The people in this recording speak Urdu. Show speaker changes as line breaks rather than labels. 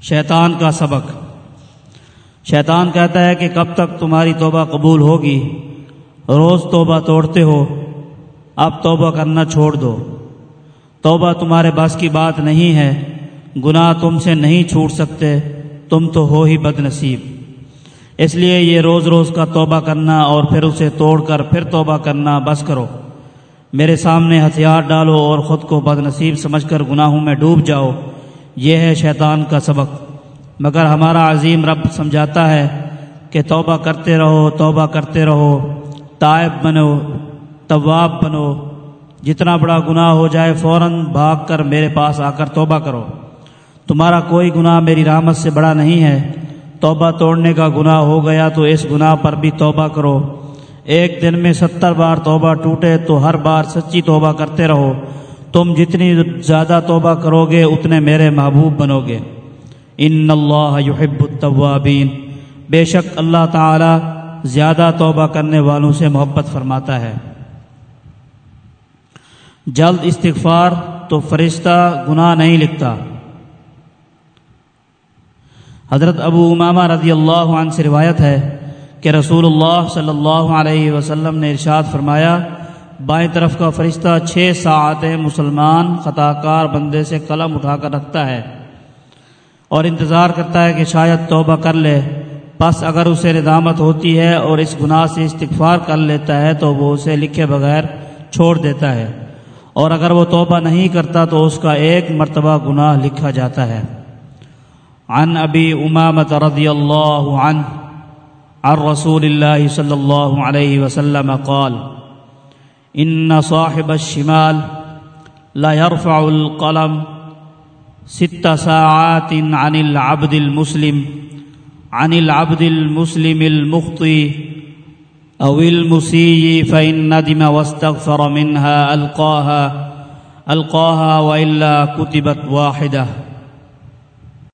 شیطان کا سبق۔ شیطان کہتا ہے کہ کب تک تمہاری توبہ قبول ہوگی؟ روز توبہ توڑتے ہو، اب توبہ کرنا چھوڑ دو۔ توبہ تمہارے بس کی بات نہیں ہے، گناہ تم سے نہیں چھوٹ سکتے، تم تو ہو ہی بد نصیب اس لیے یہ روز روز کا توبہ کرنا اور پھر اسے توڑ کر پھر توبہ کرنا بس کرو۔ میرے سامنے ہتھیار ڈالو اور خود کو بد نصیب سمجھ کر گناہوں میں ڈوب جاؤ۔ یہ ہے شیطان کا سبق۔ مگر ہمارا عظیم رب سمجھاتا ہے کہ توبہ کرتے رہو، توبہ کرتے رہو طائب بنو طواب بنو۔ جتنا بڑا گناہ ہو جائے فوراً بھاگ کر میرے پاس آ کر توبہ کرو۔ تمہارا کوئی گناہ میری رحمت سے بڑا نہیں ہے۔ توبہ توڑنے کا گناہ ہو گیا تو اس گناہ پر بھی توبہ کرو۔ ایک دن میں ستر بار توبہ ٹوٹے تو ہر بار سچی توبہ کرتے رہو۔ تم جتنی زیادہ توبہ کرو گے، اتنے میرے محبوب بنو گے۔ ان اللہ یحب التوابین۔ بے شک اللہ تعالی زیادہ توبہ کرنے والوں سے محبت فرماتا ہے۔ جلد استغفار تو فرشتہ گناہ نہیں لکھتا۔ حضرت ابو امامہ رضی اللہ عنہ سے روایت ہے کہ رسول اللہ صلی اللہ علیہ وسلم نے ارشاد فرمایا بائیں طرف کا فرشتہ چھ ساعتیں مسلمان خطا کار بندے سے قلم اٹھا کر رکھتا ہے اور انتظار کرتا ہے کہ شاید توبہ کر لے۔ بس اگر اسے ندامت ہوتی ہے اور اس گناہ سے استغفار کر لیتا ہے تو وہ اسے لکھے بغیر چھوڑ دیتا ہے۔ اور اگر وہ توبہ نہیں کرتا تو اس کا ایک مرتبہ گناہ لکھا جاتا ہے۔ عن ابی امامت رضی اللہ عنہ، عن رسول اللہ صلی اللہ علیہ وسلم قال إن صاحب الشمال لا يرفع القلم ست ساعات عن العبد المسلم عن العبد المسلم المخطي أو المسيء فإن ندم واستغفر منها ألقاها ألقاها وإلا كتبت واحدة.